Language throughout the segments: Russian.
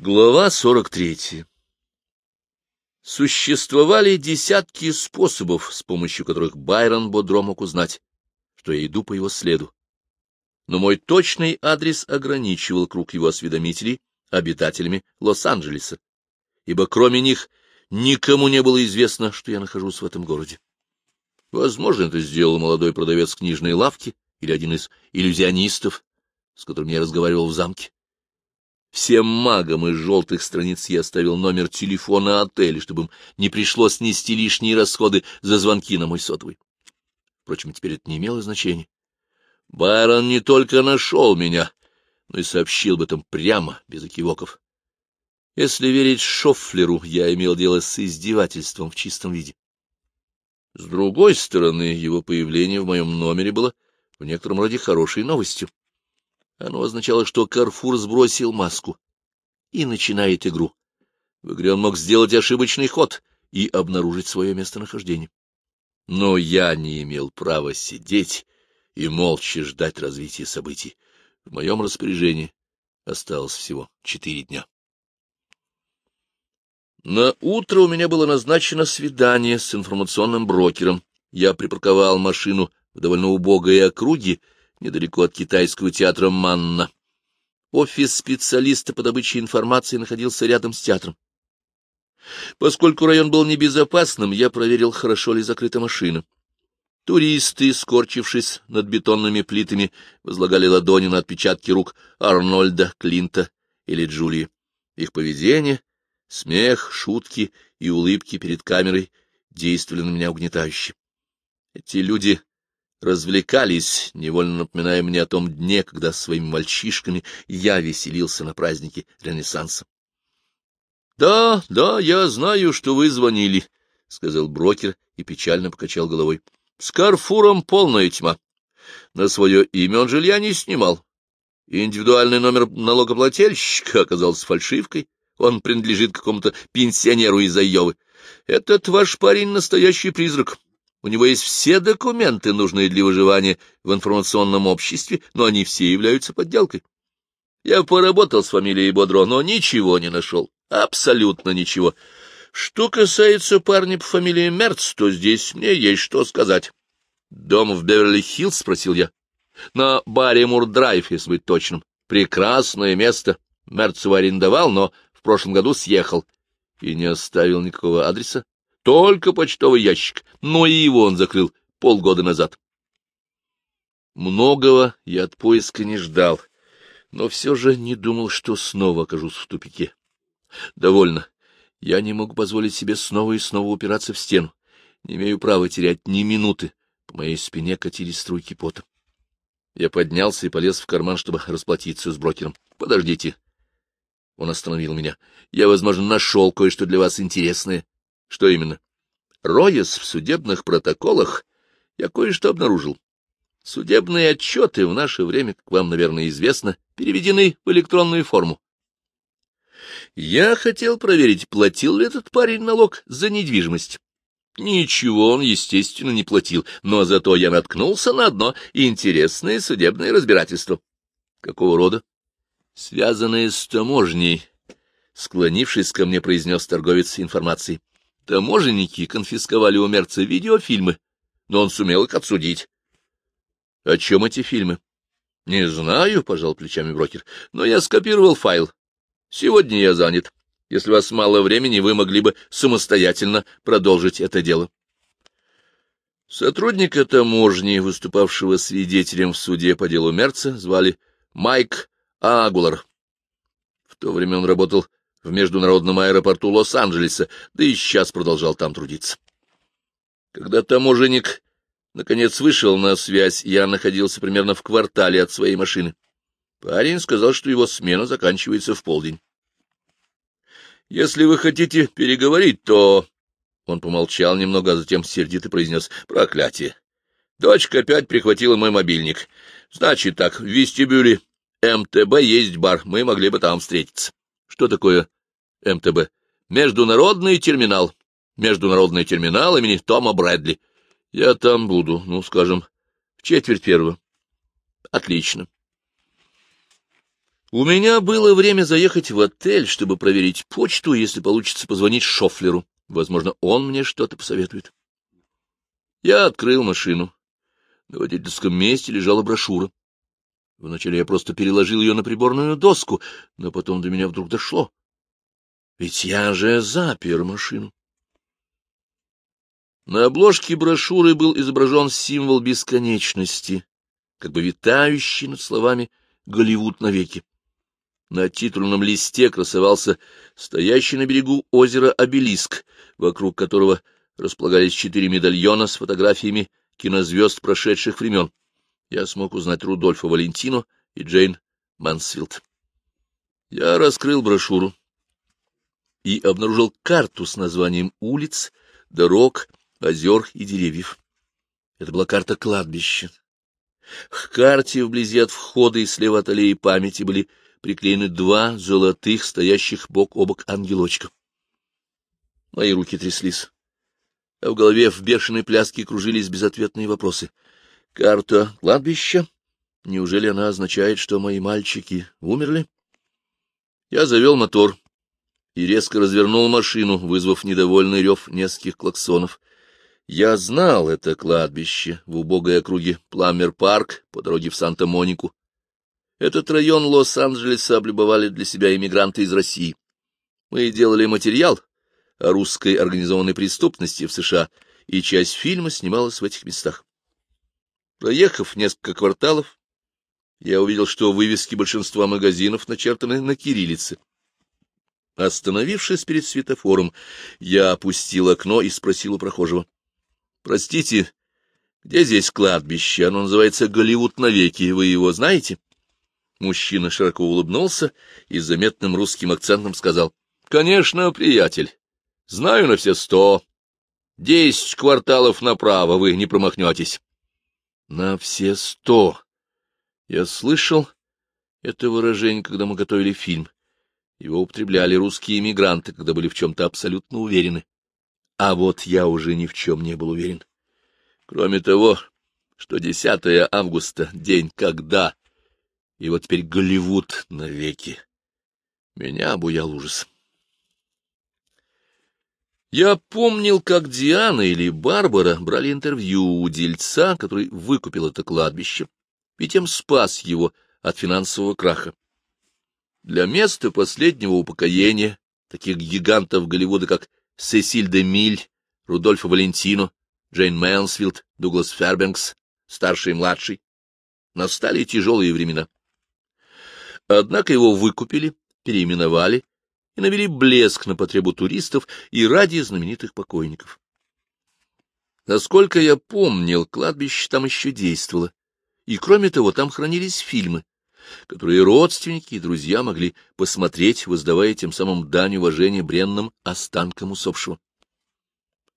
Глава 43 Существовали десятки способов, с помощью которых Байрон бодро мог узнать, что я иду по его следу. Но мой точный адрес ограничивал круг его осведомителей обитателями Лос-Анджелеса, ибо кроме них никому не было известно, что я нахожусь в этом городе. Возможно, это сделал молодой продавец книжной лавки или один из иллюзионистов, с которым я разговаривал в замке. Всем магам из желтых страниц я оставил номер телефона отеля, чтобы им не пришлось нести лишние расходы за звонки на мой сотовый. Впрочем, теперь это не имело значения. Байрон не только нашел меня, но и сообщил об этом прямо, без окивоков. Если верить Шоффлеру, я имел дело с издевательством в чистом виде. С другой стороны, его появление в моем номере было в некотором роде хорошей новостью. Оно означало, что Карфур сбросил маску и начинает игру. В игре он мог сделать ошибочный ход и обнаружить свое местонахождение. Но я не имел права сидеть и молча ждать развития событий. В моем распоряжении осталось всего четыре дня. На утро у меня было назначено свидание с информационным брокером. Я припарковал машину в довольно убогой округе, недалеко от китайского театра «Манна». Офис специалиста по добыче информации находился рядом с театром. Поскольку район был небезопасным, я проверил, хорошо ли закрыта машина. Туристы, скорчившись над бетонными плитами, возлагали ладони на отпечатки рук Арнольда, Клинта или Джулии. Их поведение, смех, шутки и улыбки перед камерой действовали на меня угнетающе. Эти люди развлекались, невольно напоминая мне о том дне, когда своими мальчишками я веселился на празднике Ренессанса. — Да, да, я знаю, что вы звонили, — сказал брокер и печально покачал головой. — С Карфуром полная тьма. На свое имя он жилья не снимал. Индивидуальный номер налогоплательщика оказался фальшивкой. Он принадлежит какому-то пенсионеру из Айовы. Этот ваш парень — настоящий призрак. У него есть все документы, нужные для выживания в информационном обществе, но они все являются подделкой. Я поработал с фамилией Бодро, но ничего не нашел. Абсолютно ничего. Что касается парня по фамилии Мерц, то здесь мне есть что сказать. Дом в Беверли-Хиллз, спросил я. На баре Мурдрайв, если быть точным. Прекрасное место. Мерц его арендовал, но в прошлом году съехал. И не оставил никакого адреса. Только почтовый ящик, но и его он закрыл полгода назад. Многого я от поиска не ждал, но все же не думал, что снова окажусь в тупике. Довольно. Я не могу позволить себе снова и снова упираться в стену. Не имею права терять ни минуты. По моей спине катились струйки пота. Я поднялся и полез в карман, чтобы расплатиться с брокером. — Подождите. Он остановил меня. — Я, возможно, нашел кое-что для вас интересное. Что именно? Роясь в судебных протоколах, я кое-что обнаружил. Судебные отчеты в наше время, как вам, наверное, известно, переведены в электронную форму. Я хотел проверить, платил ли этот парень налог за недвижимость. Ничего он, естественно, не платил, но зато я наткнулся на одно интересное судебное разбирательство. Какого рода? Связанное с таможней, склонившись ко мне, произнес торговец информацией. Таможенники конфисковали у Мерца видеофильмы, но он сумел их отсудить. — О чем эти фильмы? — Не знаю, — пожал плечами брокер, — но я скопировал файл. Сегодня я занят. Если у вас мало времени, вы могли бы самостоятельно продолжить это дело. Сотрудника таможни, выступавшего свидетелем в суде по делу Мерца, звали Майк Агулар. В то время он работал в международном аэропорту Лос-Анджелеса, да и сейчас продолжал там трудиться. Когда таможенник наконец вышел на связь, я находился примерно в квартале от своей машины. Парень сказал, что его смена заканчивается в полдень. «Если вы хотите переговорить, то...» Он помолчал немного, а затем сердито произнес «Проклятие! Дочка опять прихватила мой мобильник. Значит так, в вестибюле МТБ есть бар, мы могли бы там встретиться». Что такое МТБ? Международный терминал. Международный терминал имени Тома Брэдли. Я там буду, ну, скажем, в четверть первого. Отлично. У меня было время заехать в отель, чтобы проверить почту, если получится позвонить Шофлеру. Возможно, он мне что-то посоветует. Я открыл машину. На водительском месте лежала брошюра. Вначале я просто переложил ее на приборную доску, но потом до меня вдруг дошло. Ведь я же запер машину. На обложке брошюры был изображен символ бесконечности, как бы витающий над словами «Голливуд навеки». На титульном листе красовался стоящий на берегу озера обелиск, вокруг которого располагались четыре медальона с фотографиями кинозвезд прошедших времен. Я смог узнать Рудольфа Валентино и Джейн Мансфилд. Я раскрыл брошюру и обнаружил карту с названием улиц, дорог, озер и деревьев. Это была карта кладбища. К карте вблизи от входа и слева от аллеи памяти были приклеены два золотых, стоящих бок о бок ангелочка. Мои руки тряслись, а в голове в бешеной пляске кружились безответные вопросы. Карта кладбища? Неужели она означает, что мои мальчики умерли? Я завел мотор и резко развернул машину, вызвав недовольный рев нескольких клаксонов. Я знал это кладбище в убогой округе Пламмер-парк по дороге в Санта-Монику. Этот район Лос-Анджелеса облюбовали для себя иммигранты из России. Мы делали материал о русской организованной преступности в США, и часть фильма снималась в этих местах. Проехав несколько кварталов, я увидел, что вывески большинства магазинов начертаны на кириллице. Остановившись перед светофором, я опустил окно и спросил у прохожего. — Простите, где здесь кладбище? Оно называется Голливуд навеки. Вы его знаете? Мужчина широко улыбнулся и заметным русским акцентом сказал. — Конечно, приятель. Знаю на все сто. Десять кварталов направо вы не промахнетесь. — На все сто. Я слышал это выражение, когда мы готовили фильм. Его употребляли русские эмигранты, когда были в чем-то абсолютно уверены. А вот я уже ни в чем не был уверен. Кроме того, что 10 августа — день когда и вот теперь Голливуд навеки. Меня обуял ужас. Я помнил, как Диана или Барбара брали интервью у дельца, который выкупил это кладбище, и тем спас его от финансового краха. Для места последнего упокоения таких гигантов Голливуда, как Сесиль де Миль, Рудольфо Валентино, Джейн Мэнсфилд, Дуглас Фербенкс, старший и младший, настали тяжелые времена. Однако его выкупили, переименовали и навели блеск на потребу туристов и ради знаменитых покойников. Насколько я помнил, кладбище там еще действовало, и, кроме того, там хранились фильмы, которые родственники и друзья могли посмотреть, воздавая тем самым дань уважения бренным останкам усопшего.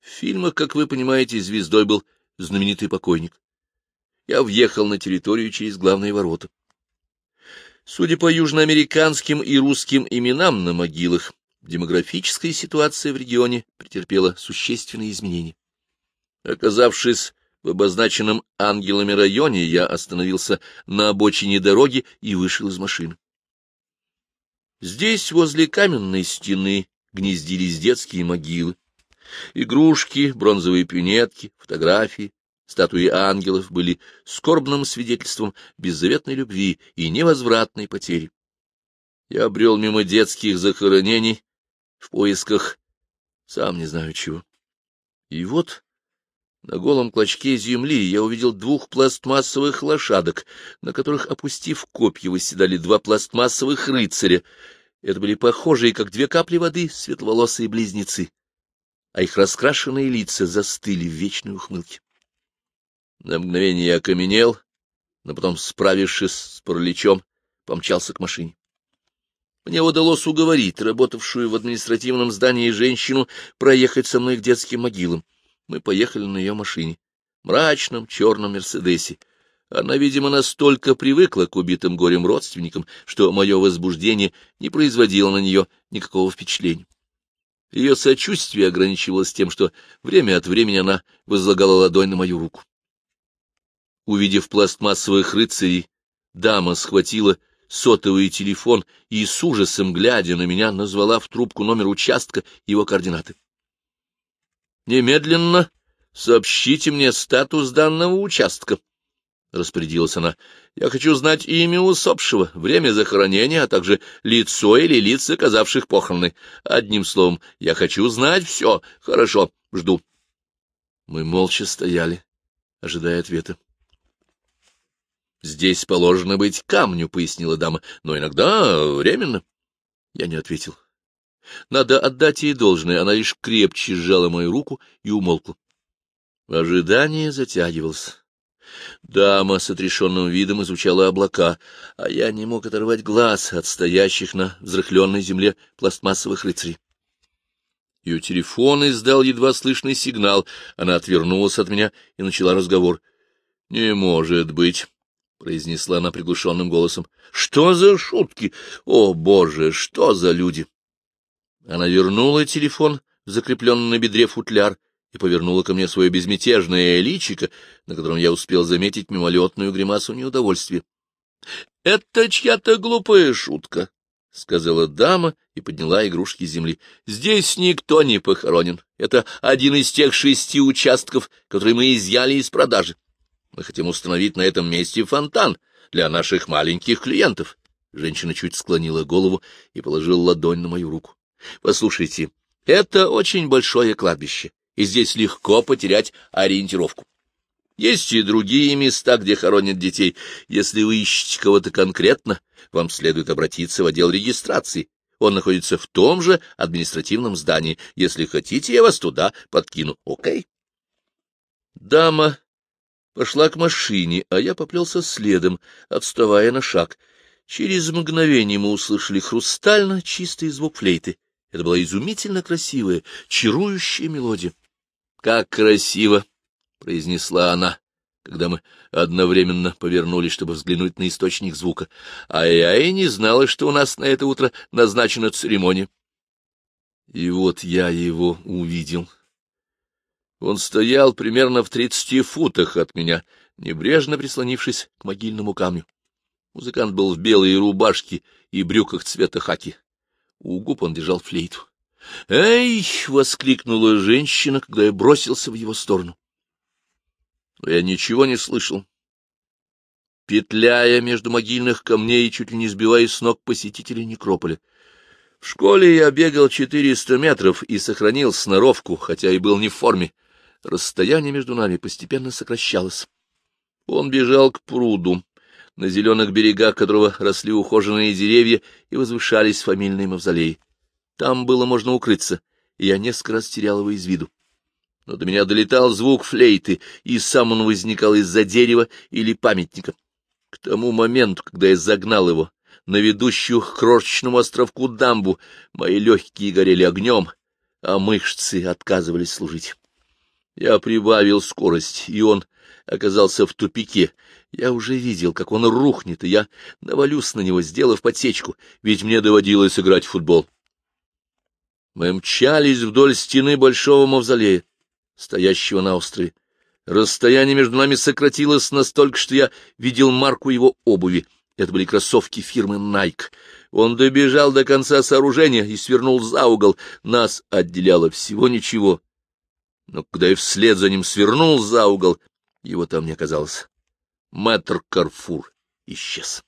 В фильмах, как вы понимаете, звездой был знаменитый покойник. Я въехал на территорию через главные ворота. Судя по южноамериканским и русским именам на могилах, демографическая ситуация в регионе претерпела существенные изменения. Оказавшись в обозначенном ангелами районе, я остановился на обочине дороги и вышел из машины. Здесь, возле каменной стены, гнездились детские могилы. Игрушки, бронзовые пюнетки, фотографии, Статуи ангелов были скорбным свидетельством беззаветной любви и невозвратной потери. Я обрел мимо детских захоронений в поисках сам не знаю чего. И вот на голом клочке земли я увидел двух пластмассовых лошадок, на которых, опустив копья, восседали два пластмассовых рыцаря. Это были похожие, как две капли воды, светловолосые близнецы, а их раскрашенные лица застыли в вечной ухмылке. На мгновение я окаменел, но потом, справившись с параличом, помчался к машине. Мне удалось уговорить работавшую в административном здании женщину проехать со мной к детским могилам. Мы поехали на ее машине, мрачном черном Мерседесе. Она, видимо, настолько привыкла к убитым горем родственникам, что мое возбуждение не производило на нее никакого впечатления. Ее сочувствие ограничивалось тем, что время от времени она возлагала ладонь на мою руку. Увидев пластмассовых рыцарей, дама схватила сотовый телефон и с ужасом, глядя на меня, назвала в трубку номер участка и его координаты. «Немедленно сообщите мне статус данного участка», — распорядилась она. — Я хочу знать имя усопшего, время захоронения, а также лицо или лица, оказавших похороны. Одним словом, я хочу знать все. Хорошо, жду. Мы молча стояли, ожидая ответа. — Здесь положено быть камню, — пояснила дама, — но иногда временно. Я не ответил. Надо отдать ей должное, она лишь крепче сжала мою руку и умолкла. Ожидание затягивалось. Дама с отрешенным видом изучала облака, а я не мог оторвать глаз от стоящих на взрыхленной земле пластмассовых рыцарей. Ее телефон издал едва слышный сигнал. Она отвернулась от меня и начала разговор. — Не может быть, — произнесла она приглушенным голосом. — Что за шутки? О, боже, что за люди! Она вернула телефон, закрепленный на бедре футляр, и повернула ко мне свое безмятежное личико, на котором я успел заметить мимолетную гримасу неудовольствия. — Это чья-то глупая шутка, — сказала дама и подняла игрушки с земли. — Здесь никто не похоронен. Это один из тех шести участков, которые мы изъяли из продажи. Мы хотим установить на этом месте фонтан для наших маленьких клиентов. Женщина чуть склонила голову и положила ладонь на мою руку. — Послушайте, это очень большое кладбище и здесь легко потерять ориентировку. Есть и другие места, где хоронят детей. Если вы ищете кого-то конкретно, вам следует обратиться в отдел регистрации. Он находится в том же административном здании. Если хотите, я вас туда подкину. Окей? Дама пошла к машине, а я поплелся следом, отставая на шаг. Через мгновение мы услышали хрустально чистый звук флейты. Это была изумительно красивая, чарующая мелодия. Как красиво! — произнесла она, когда мы одновременно повернулись, чтобы взглянуть на источник звука. А я и не знала, что у нас на это утро назначена церемония. И вот я его увидел. Он стоял примерно в тридцати футах от меня, небрежно прислонившись к могильному камню. Музыкант был в белой рубашке и брюках цвета хаки. У губ он держал флейту. «Эй!» — воскликнула женщина, когда я бросился в его сторону. Но я ничего не слышал. Петляя между могильных камней чуть ли не сбивая с ног посетителей некрополя. В школе я бегал четыреста метров и сохранил сноровку, хотя и был не в форме. Расстояние между нами постепенно сокращалось. Он бежал к пруду, на зеленых берегах которого росли ухоженные деревья и возвышались фамильные мавзолеи. Там было можно укрыться, и я несколько раз терял его из виду. Но до меня долетал звук флейты, и сам он возникал из-за дерева или памятника. К тому моменту, когда я загнал его на ведущую к крошечному островку дамбу, мои легкие горели огнем, а мышцы отказывались служить. Я прибавил скорость, и он оказался в тупике. Я уже видел, как он рухнет, и я навалюсь на него, сделав подсечку, ведь мне доводилось играть в футбол. Мы мчались вдоль стены большого мавзолея, стоящего на острове. Расстояние между нами сократилось настолько, что я видел марку его обуви. Это были кроссовки фирмы Nike. Он добежал до конца сооружения и свернул за угол. Нас отделяло всего ничего. Но когда я вслед за ним свернул за угол, его там не оказалось. Мэтр Карфур исчез.